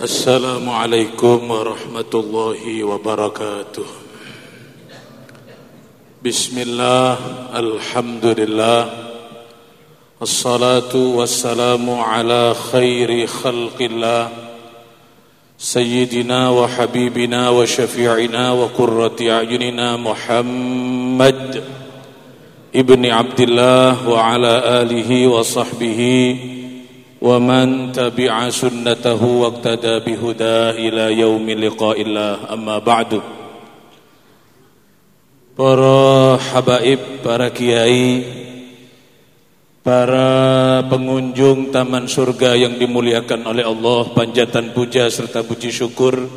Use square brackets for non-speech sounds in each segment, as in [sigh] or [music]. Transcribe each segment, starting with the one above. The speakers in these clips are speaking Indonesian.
السلام عليكم ورحمة الله وبركاته. بسم الله الحمد لله. الصلاة والسلام على خير خلق الله. سيدنا وحبيبنا وشفيعنا وقرة أعيننا محمد ابن عبد الله وعلى آله وصحبه ومن تبع سنته واقتدى بهداه إلى يوم لقاء الله أما بعد Para habaib, para kiai, para pengunjung taman surga yang dimuliakan oleh Allah, panjatan puja serta puji syukur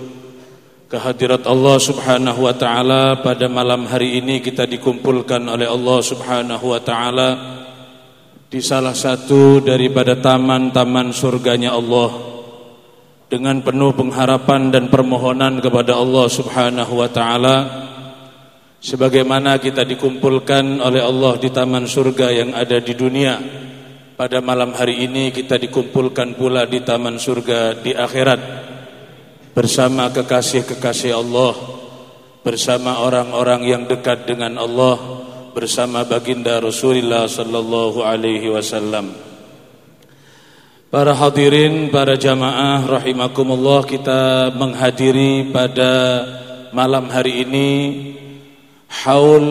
kehadirat Allah Subhanahu wa taala pada malam hari ini kita dikumpulkan oleh Allah Subhanahu wa taala di salah satu daripada taman-taman surganya Allah. Dengan penuh pengharapan dan permohonan kepada Allah Subhanahu wa taala sebagaimana kita dikumpulkan oleh Allah di taman surga yang ada di dunia pada malam hari ini kita dikumpulkan pula di taman surga di akhirat bersama kekasih-kekasih Allah bersama orang-orang yang dekat dengan Allah bersama baginda Rasulullah sallallahu alaihi wasallam. Para hadirin, para jamaah rahimakumullah, kita menghadiri pada malam hari ini haul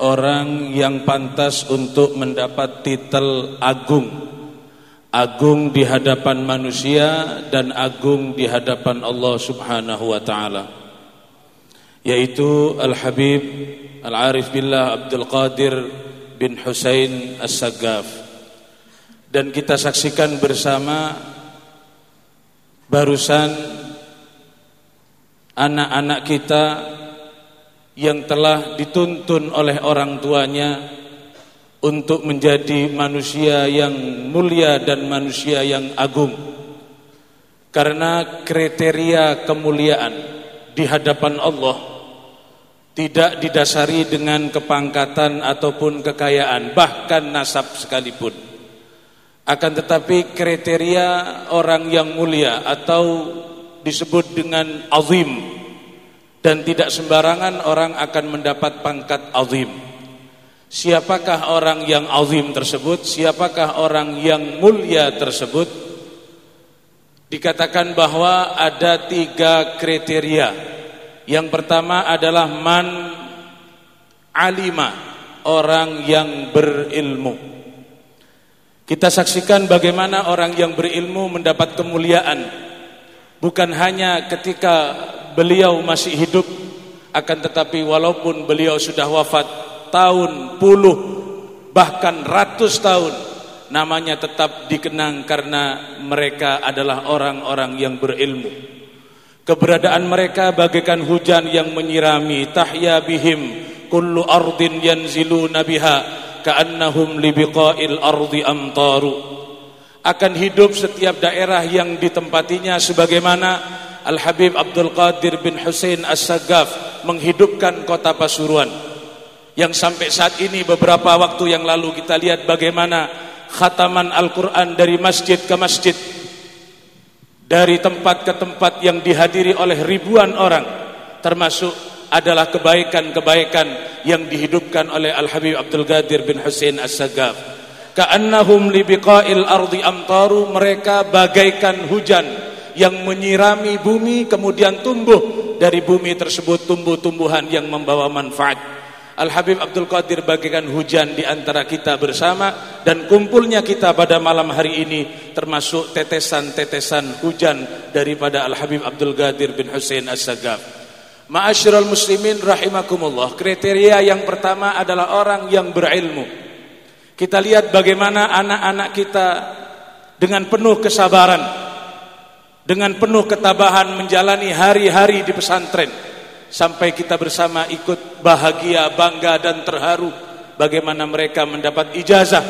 orang yang pantas untuk mendapat titel agung. Agung di hadapan manusia dan agung di hadapan Allah Subhanahu wa taala. Yaitu Al-Habib Al-Arif Billah Abdul Qadir bin Husain As-Saggaf. Dan kita saksikan bersama barusan anak-anak kita yang telah dituntun oleh orang tuanya untuk menjadi manusia yang mulia dan manusia yang agung. Karena kriteria kemuliaan di hadapan Allah tidak didasari dengan kepangkatan ataupun kekayaan bahkan nasab sekalipun. Akan tetapi kriteria orang yang mulia atau disebut dengan azim dan tidak sembarangan orang akan mendapat pangkat azim. Siapakah orang yang azim tersebut? Siapakah orang yang mulia tersebut? Dikatakan bahwa ada tiga kriteria yang pertama adalah man alima, orang yang berilmu. Kita saksikan bagaimana orang yang berilmu mendapat kemuliaan bukan hanya ketika beliau masih hidup akan tetapi walaupun beliau sudah wafat tahun puluh bahkan ratus tahun namanya tetap dikenang karena mereka adalah orang-orang yang berilmu. Keberadaan mereka bagaikan hujan yang menyirami tahya bihim kullu ardin yanziluna biha ka'annahum libiqa'il ardi amtaru. Akan hidup setiap daerah yang ditempatinya sebagaimana Al-Habib Abdul Qadir bin Hussein As-Sagaf menghidupkan kota Pasuruan. Yang sampai saat ini beberapa waktu yang lalu kita lihat bagaimana khataman Al-Quran dari masjid ke masjid dari tempat ke tempat yang dihadiri oleh ribuan orang termasuk adalah kebaikan-kebaikan yang dihidupkan oleh Al-Habib Abdul Qadir bin Hussein As-Sagaf. Ka'annahum libiqa'il ardi amtaru mereka bagaikan hujan yang menyirami bumi kemudian tumbuh. Dari bumi tersebut tumbuh-tumbuhan yang membawa manfaat Al-Habib Abdul Qadir bagikan hujan di antara kita bersama dan kumpulnya kita pada malam hari ini termasuk tetesan-tetesan hujan daripada Al-Habib Abdul Qadir bin Hussein As-Sagaf. Ma'asyiral muslimin rahimakumullah. Kriteria yang pertama adalah orang yang berilmu. Kita lihat bagaimana anak-anak kita dengan penuh kesabaran, dengan penuh ketabahan menjalani hari-hari di pesantren sampai kita bersama ikut bahagia, bangga dan terharu bagaimana mereka mendapat ijazah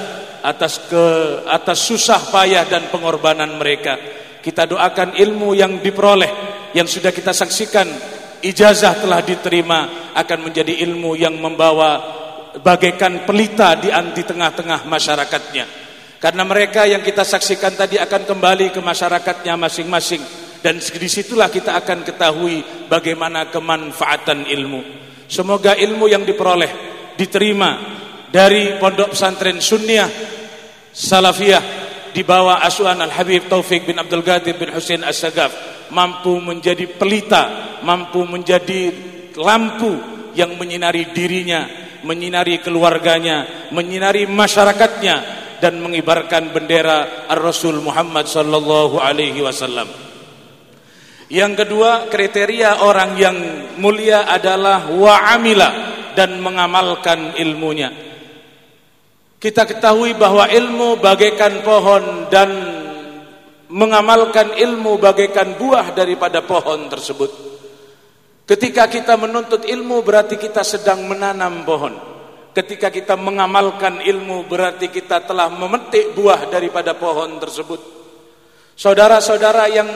atas ke atas susah payah dan pengorbanan mereka. Kita doakan ilmu yang diperoleh yang sudah kita saksikan ijazah telah diterima akan menjadi ilmu yang membawa bagaikan pelita di anti tengah-tengah masyarakatnya. Karena mereka yang kita saksikan tadi akan kembali ke masyarakatnya masing-masing dan di situlah kita akan ketahui bagaimana kemanfaatan ilmu. Semoga ilmu yang diperoleh diterima dari pondok pesantren Sunniah Salafiyah di bawah asuhan Al Habib Taufik bin Abdul Ghadir bin Husain As-Sagaf mampu menjadi pelita, mampu menjadi lampu yang menyinari dirinya, menyinari keluarganya, menyinari masyarakatnya dan mengibarkan bendera Ar-Rasul Muhammad sallallahu alaihi wasallam. Yang kedua, kriteria orang yang mulia adalah wa'amila dan mengamalkan ilmunya. Kita ketahui bahwa ilmu bagaikan pohon dan mengamalkan ilmu bagaikan buah daripada pohon tersebut. Ketika kita menuntut ilmu berarti kita sedang menanam pohon. Ketika kita mengamalkan ilmu berarti kita telah memetik buah daripada pohon tersebut. Saudara-saudara yang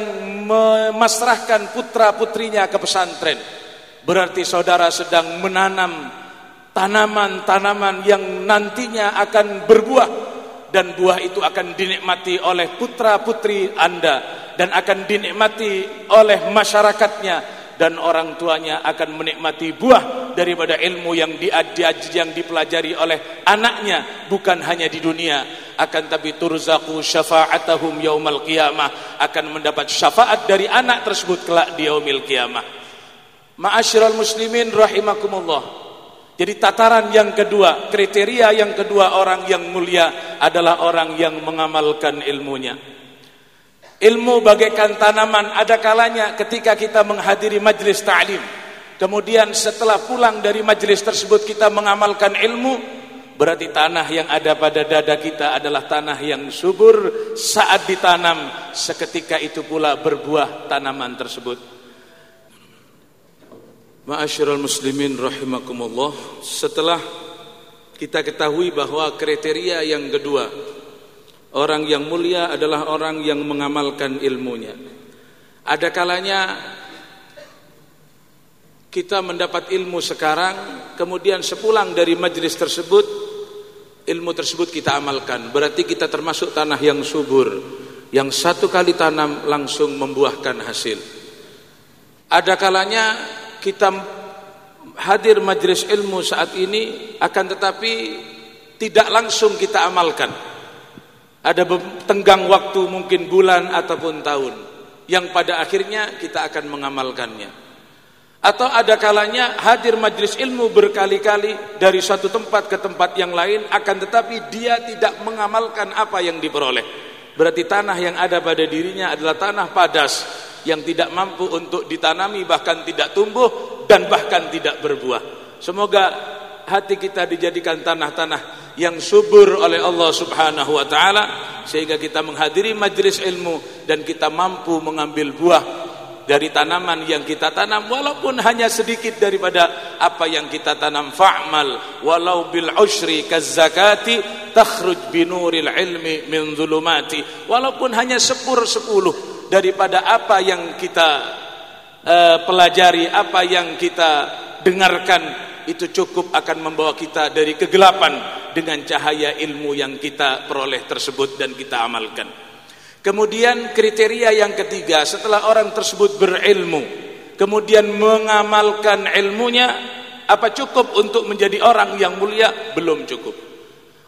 memasrahkan putra-putrinya ke pesantren. Berarti saudara sedang menanam tanaman-tanaman yang nantinya akan berbuah. Dan buah itu akan dinikmati oleh putra-putri Anda. Dan akan dinikmati oleh masyarakatnya dan orang tuanya akan menikmati buah daripada ilmu yang diaji yang dipelajari oleh anaknya bukan hanya di dunia. Akan tapi turzaku syafa'atahum yaumal qiyamah. Akan mendapat syafaat dari anak tersebut kelak di yaumil qiyamah. Ma'asyiral muslimin rahimakumullah. Jadi tataran yang kedua, kriteria yang kedua orang yang mulia adalah orang yang mengamalkan ilmunya. Ilmu bagaikan tanaman ada kalanya ketika kita menghadiri majlis ta'lim. Kemudian setelah pulang dari majlis tersebut kita mengamalkan ilmu, berarti tanah yang ada pada dada kita adalah tanah yang subur saat ditanam, seketika itu pula berbuah tanaman tersebut. Ma'asyiral muslimin rahimakumullah, setelah kita ketahui bahwa kriteria yang kedua Orang yang mulia adalah orang yang mengamalkan ilmunya. Ada kalanya kita mendapat ilmu sekarang, kemudian sepulang dari majelis tersebut, ilmu tersebut kita amalkan. Berarti kita termasuk tanah yang subur, yang satu kali tanam langsung membuahkan hasil. Ada kalanya kita hadir majelis ilmu saat ini, akan tetapi tidak langsung kita amalkan ada tenggang waktu mungkin bulan ataupun tahun yang pada akhirnya kita akan mengamalkannya. Atau ada kalanya hadir majlis ilmu berkali-kali dari satu tempat ke tempat yang lain akan tetapi dia tidak mengamalkan apa yang diperoleh. Berarti tanah yang ada pada dirinya adalah tanah padas yang tidak mampu untuk ditanami bahkan tidak tumbuh dan bahkan tidak berbuah. Semoga hati kita dijadikan tanah-tanah yang subur oleh Allah Subhanahu wa taala sehingga kita menghadiri majelis ilmu dan kita mampu mengambil buah dari tanaman yang kita tanam walaupun hanya sedikit daripada apa yang kita tanam. Fa'mal walau bil ushri kazakati takhruj binuril ilmi min zulumati. Walaupun hanya sepur sepuluh daripada apa yang kita uh, pelajari apa yang kita dengarkan itu cukup akan membawa kita dari kegelapan dengan cahaya ilmu yang kita peroleh tersebut dan kita amalkan. Kemudian kriteria yang ketiga setelah orang tersebut berilmu kemudian mengamalkan ilmunya apa cukup untuk menjadi orang yang mulia? Belum cukup.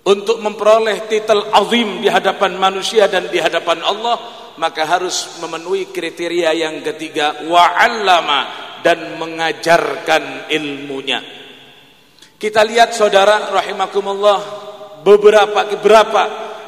Untuk memperoleh titel azim di hadapan manusia dan di hadapan Allah maka harus memenuhi kriteria yang ketiga wa'allama dan mengajarkan ilmunya. Kita lihat saudara rahimakumullah beberapa beberapa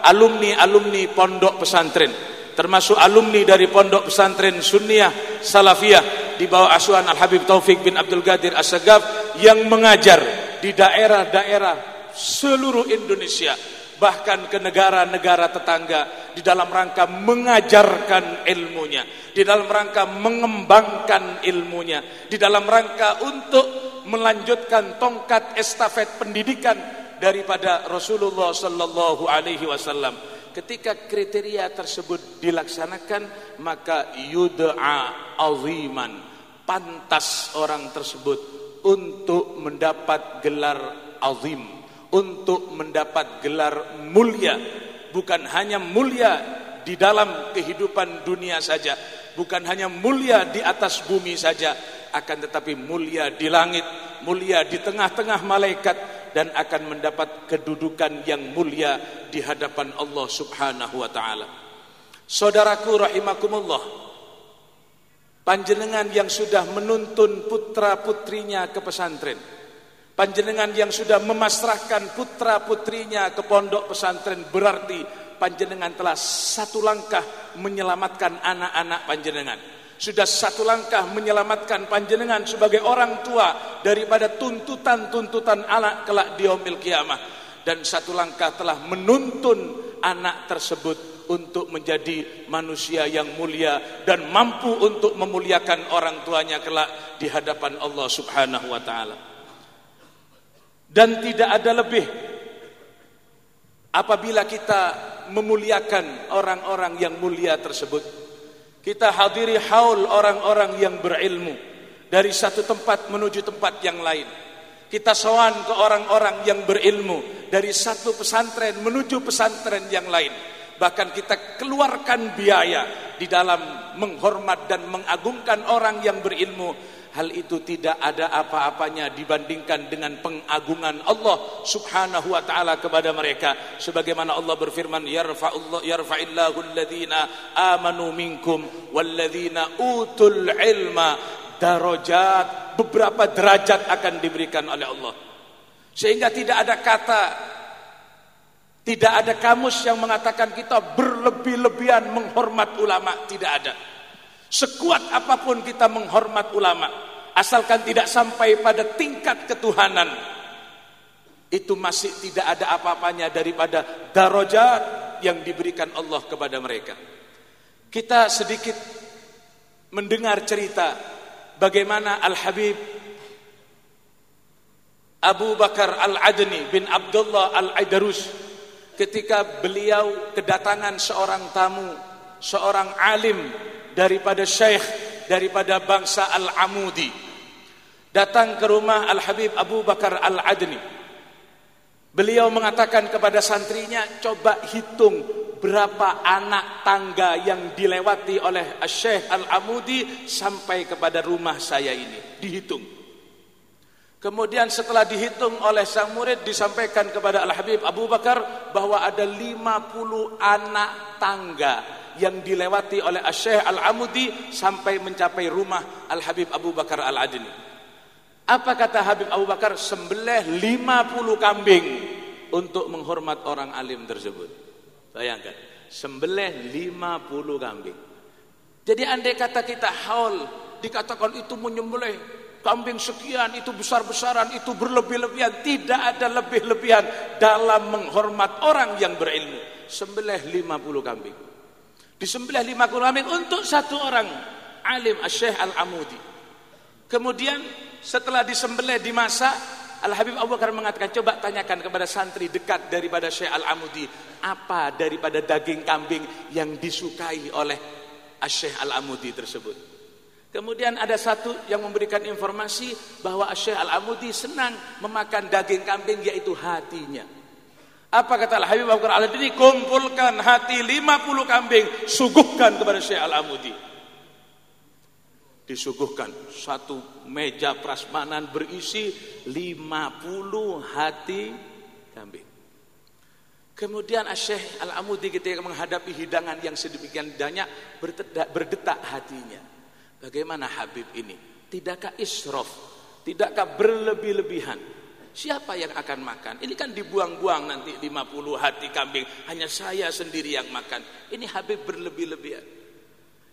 alumni-alumni pondok pesantren. Termasuk alumni dari pondok pesantren Sunniah Salafiyah di bawah asuhan Al Habib Taufik bin Abdul Qadir As-Sagaf yang mengajar di daerah-daerah seluruh Indonesia bahkan ke negara-negara tetangga di dalam rangka mengajarkan ilmunya, di dalam rangka mengembangkan ilmunya, di dalam rangka untuk melanjutkan tongkat estafet pendidikan daripada Rasulullah sallallahu alaihi wasallam. Ketika kriteria tersebut dilaksanakan, maka yud'a aziman, pantas orang tersebut untuk mendapat gelar azim, untuk mendapat gelar mulia, bukan hanya mulia di dalam kehidupan dunia saja, bukan hanya mulia di atas bumi saja akan tetapi mulia di langit mulia di tengah-tengah malaikat dan akan mendapat kedudukan yang mulia di hadapan Allah Subhanahu wa taala. Saudaraku rahimakumullah. Panjenengan yang sudah menuntun putra-putrinya ke pesantren. Panjenengan yang sudah memasrahkan putra-putrinya ke pondok pesantren berarti panjenengan telah satu langkah menyelamatkan anak-anak panjenengan sudah satu langkah menyelamatkan panjenengan sebagai orang tua daripada tuntutan-tuntutan anak kelak di yaumil kiamah dan satu langkah telah menuntun anak tersebut untuk menjadi manusia yang mulia dan mampu untuk memuliakan orang tuanya kelak di hadapan Allah Subhanahu wa taala. Dan tidak ada lebih apabila kita memuliakan orang-orang yang mulia tersebut kita hadiri haul orang-orang yang berilmu dari satu tempat menuju tempat yang lain. Kita sowan ke orang-orang yang berilmu dari satu pesantren menuju pesantren yang lain. Bahkan kita keluarkan biaya di dalam menghormat dan mengagungkan orang yang berilmu hal itu tidak ada apa-apanya dibandingkan dengan pengagungan Allah Subhanahu wa taala kepada mereka. Sebagaimana Allah berfirman yarfa'ullah yarfa'illahu alladhina amanu minkum walladzina utul ilma. Darajat beberapa derajat akan diberikan oleh Allah. Sehingga tidak ada kata tidak ada kamus yang mengatakan kita berlebih-lebihan menghormat ulama tidak ada Sekuat apa pun kita menghormat ulama, asalkan tidak sampai pada tingkat ketuhanan, itu masih tidak ada apa-apanya daripada darajat yang diberikan Allah kepada mereka. Kita sedikit mendengar cerita bagaimana Al-Habib Abu Bakar Al-Adni bin Abdullah Al-Aidarus ketika beliau kedatangan seorang tamu, seorang alim daripada syekh daripada bangsa Al-Amudi. Datang ke rumah Al-Habib Abu Bakar Al-Adni. Beliau mengatakan kepada santrinya coba hitung berapa anak tangga yang dilewati oleh Syekh Al-Amudi sampai kepada rumah saya ini. Dihitung. Kemudian setelah dihitung oleh sang murid disampaikan kepada Al-Habib Abu Bakar bahwa ada 50 anak tangga yang dilewati oleh Syekh Al-Amudi sampai mencapai rumah Al-Habib Abu Bakar Al-Adni. Apa kata Habib Abu Bakar? Sembelih 50 kambing untuk menghormat orang alim tersebut. Bayangkan, sembelih 50 kambing. Jadi andai kata kita haul dikatakan itu menyembelih kambing sekian itu besar-besaran itu berlebih-lebihan tidak ada lebih-lebihan dalam menghormat orang yang berilmu sembelih 50 kambing Disembelih lima kambing untuk satu orang alim Syekh Al-Amudi. Kemudian setelah disembelih dimasak, Al-Habib Abu Bakar mengatakan, coba tanyakan kepada santri dekat daripada Syekh Al-Amudi, apa daripada daging kambing yang disukai oleh Syekh Al-Amudi tersebut. Kemudian ada satu yang memberikan informasi bahwa Syekh Al-Amudi senang memakan daging kambing yaitu hatinya. Apa kata Al Habib Abu Bakar Al-Adini? Kumpulkan hati 50 kambing, suguhkan kepada Syekh Al-Amudi. Disuguhkan satu meja prasmanan berisi 50 hati kambing. Kemudian Syekh Al-Amudi ketika menghadapi hidangan yang sedemikian banyak berdetak hatinya. Bagaimana Habib ini? Tidakkah israf? Tidakkah berlebih-lebihan? Siapa yang akan makan? Ini kan dibuang-buang nanti 50 hati kambing. Hanya saya sendiri yang makan. Ini Habib berlebih-lebihan.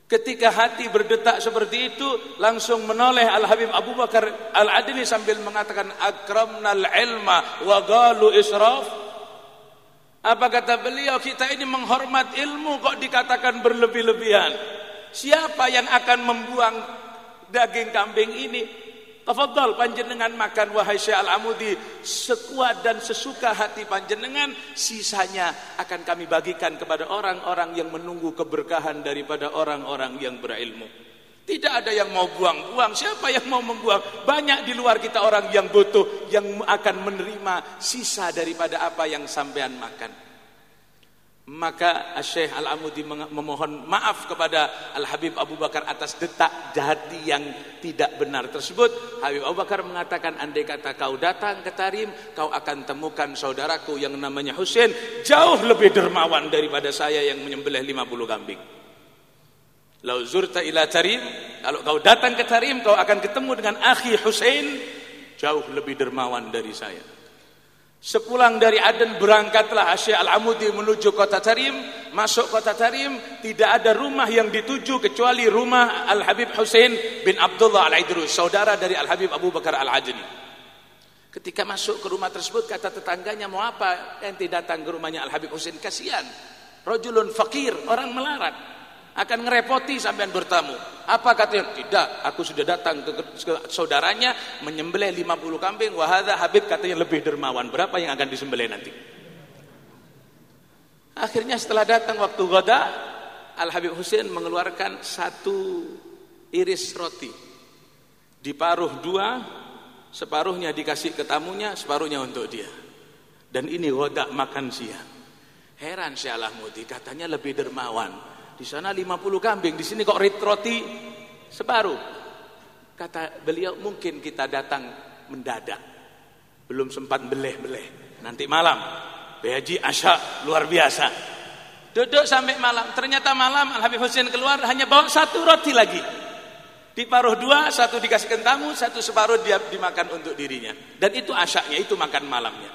Ketika hati berdetak seperti itu, langsung menoleh Al-Habib Abu Bakar Al-Adili sambil mengatakan akramnal ilma wa galu israf. Apa kata beliau? Kita ini menghormat ilmu kok dikatakan berlebih-lebihan. Siapa yang akan membuang daging kambing ini? Tafadhal panjenengan makan wahai Syekh Al-Amudi sekuat dan sesuka hati panjenengan sisanya akan kami bagikan kepada orang-orang yang menunggu keberkahan daripada orang-orang yang berilmu. Tidak ada yang mau buang-buang. Siapa yang mau membuang? Banyak di luar kita orang yang butuh yang akan menerima sisa daripada apa yang sampean makan. Maka Syekh Al-Amudi memohon maaf kepada Al-Habib Abu Bakar atas detak hati yang tidak benar tersebut. Habib Abu Bakar mengatakan andai kata kau datang ke Tarim, kau akan temukan saudaraku yang namanya Husain jauh lebih dermawan daripada saya yang menyembelih 50 kambing. Lau zurta ila Tarim, kalau kau datang ke Tarim kau akan ketemu dengan akhi Husain jauh lebih dermawan dari saya. Sepulang dari Aden berangkatlah Syekh Al-Amudi menuju kota Tarim. Masuk kota Tarim, tidak ada rumah yang dituju kecuali rumah Al-Habib Hussein bin Abdullah Al-Idrus, saudara dari Al-Habib Abu Bakar Al-Ajni. Ketika masuk ke rumah tersebut, kata tetangganya, mau apa? Ente datang ke rumahnya Al-Habib Hussein, kasihan. Rojulun fakir, orang melarat akan ngerepoti sampean bertamu. Apa katanya? Tidak, aku sudah datang ke, saudaranya menyembelih 50 kambing. Wahada Habib katanya lebih dermawan. Berapa yang akan disembelih nanti? Akhirnya setelah datang waktu goda, Al Habib Husain mengeluarkan satu iris roti. Diparuh dua, separuhnya dikasih ke tamunya, separuhnya untuk dia. Dan ini goda makan siang. Heran si Alahmudi, katanya lebih dermawan. Di sana 50 kambing, di sini kok roti separuh. Kata beliau mungkin kita datang mendadak. Belum sempat beleh-beleh. Nanti malam Behaji Asya luar biasa. Duduk sampai malam. Ternyata malam Al Habib Husain keluar hanya bawa satu roti lagi. Diparuh dua, satu dikasihkan tamu, satu separuh dia dimakan untuk dirinya. Dan itu asyaknya, itu makan malamnya.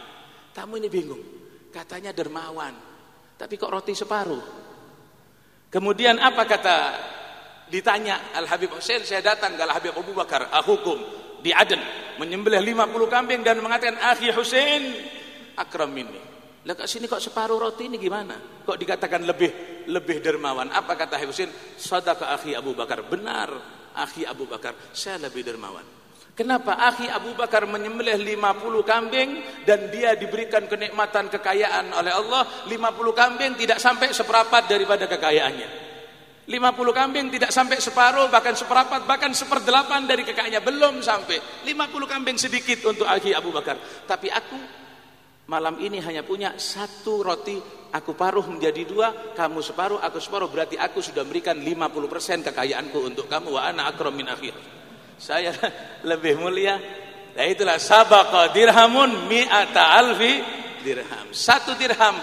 Tamu ini bingung. Katanya dermawan. Tapi kok roti separuh? Kemudian apa kata ditanya Al Habib Hussein saya datang ke Al Habib Abu Bakar hukum di Aden menyembelih 50 kambing dan mengatakan akhi Hussein akram ini. Lah kat sini kok separuh roti ini gimana? Kok dikatakan lebih lebih dermawan? Apa kata Hussein? Sadaqa akhi Abu Bakar. Benar, akhi Abu Bakar, saya lebih dermawan. Kenapa akhi Abu Bakar menyembelih 50 kambing dan dia diberikan kenikmatan kekayaan oleh Allah? 50 kambing tidak sampai seperapat daripada kekayaannya. 50 kambing tidak sampai separuh bahkan seperapat bahkan seperdelapan dari kekayaannya. Belum sampai. 50 kambing sedikit untuk akhi Abu Bakar. Tapi aku malam ini hanya punya satu roti. Aku paruh menjadi dua kamu separuh aku separuh. Berarti aku sudah memberikan 50% kekayaanku untuk kamu. Wa ana akram min akhi saya [laughs] lebih mulia. Nah itulah sabaqa dirhamun mi'ata alfi dirham. Satu dirham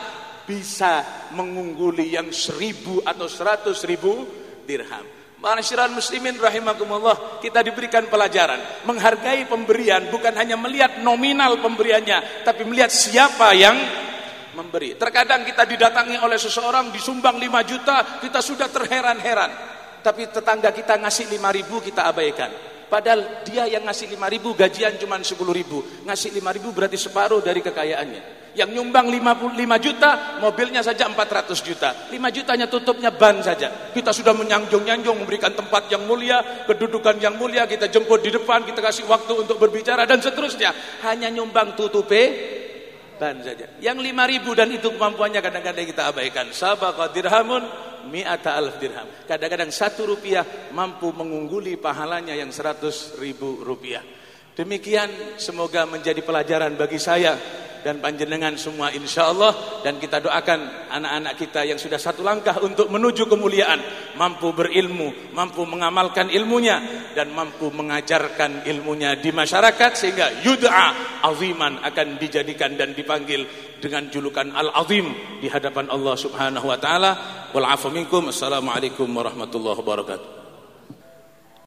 bisa mengungguli yang seribu atau seratus ribu dirham. Masyarakat muslimin rahimakumullah kita diberikan pelajaran menghargai pemberian bukan hanya melihat nominal pemberiannya tapi melihat siapa yang memberi. Terkadang kita didatangi oleh seseorang disumbang 5 juta kita sudah terheran-heran tapi tetangga kita ngasih 5 ribu kita abaikan. Padahal dia yang ngasih 5 ribu gajian cuma 10 ribu. Ngasih 5 ribu berarti separuh dari kekayaannya. Yang nyumbang 55 juta, mobilnya saja 400 juta. 5 jutanya tutupnya ban saja. Kita sudah menyanjung-nyanjung memberikan tempat yang mulia, kedudukan yang mulia, kita jemput di depan, kita kasih waktu untuk berbicara dan seterusnya. Hanya nyumbang tutupe ban saja. Yang 5 ribu dan itu kemampuannya kadang-kadang kita abaikan. Sabaqa dirhamun mi'ata alf dirham. Kadang-kadang satu rupiah mampu mengungguli pahalanya yang seratus ribu rupiah. Demikian semoga menjadi pelajaran bagi saya dan panjenengan semua insya Allah dan kita doakan anak-anak kita yang sudah satu langkah untuk menuju kemuliaan. Mampu berilmu, mampu mengamalkan ilmunya dan mampu mengajarkan ilmunya di masyarakat sehingga yud'a aziman akan dijadikan dan dipanggil dengan julukan al-azim di hadapan Allah Subhanahu wa taala. Minkum. Assalamualaikum warahmatullahi wabarakatuh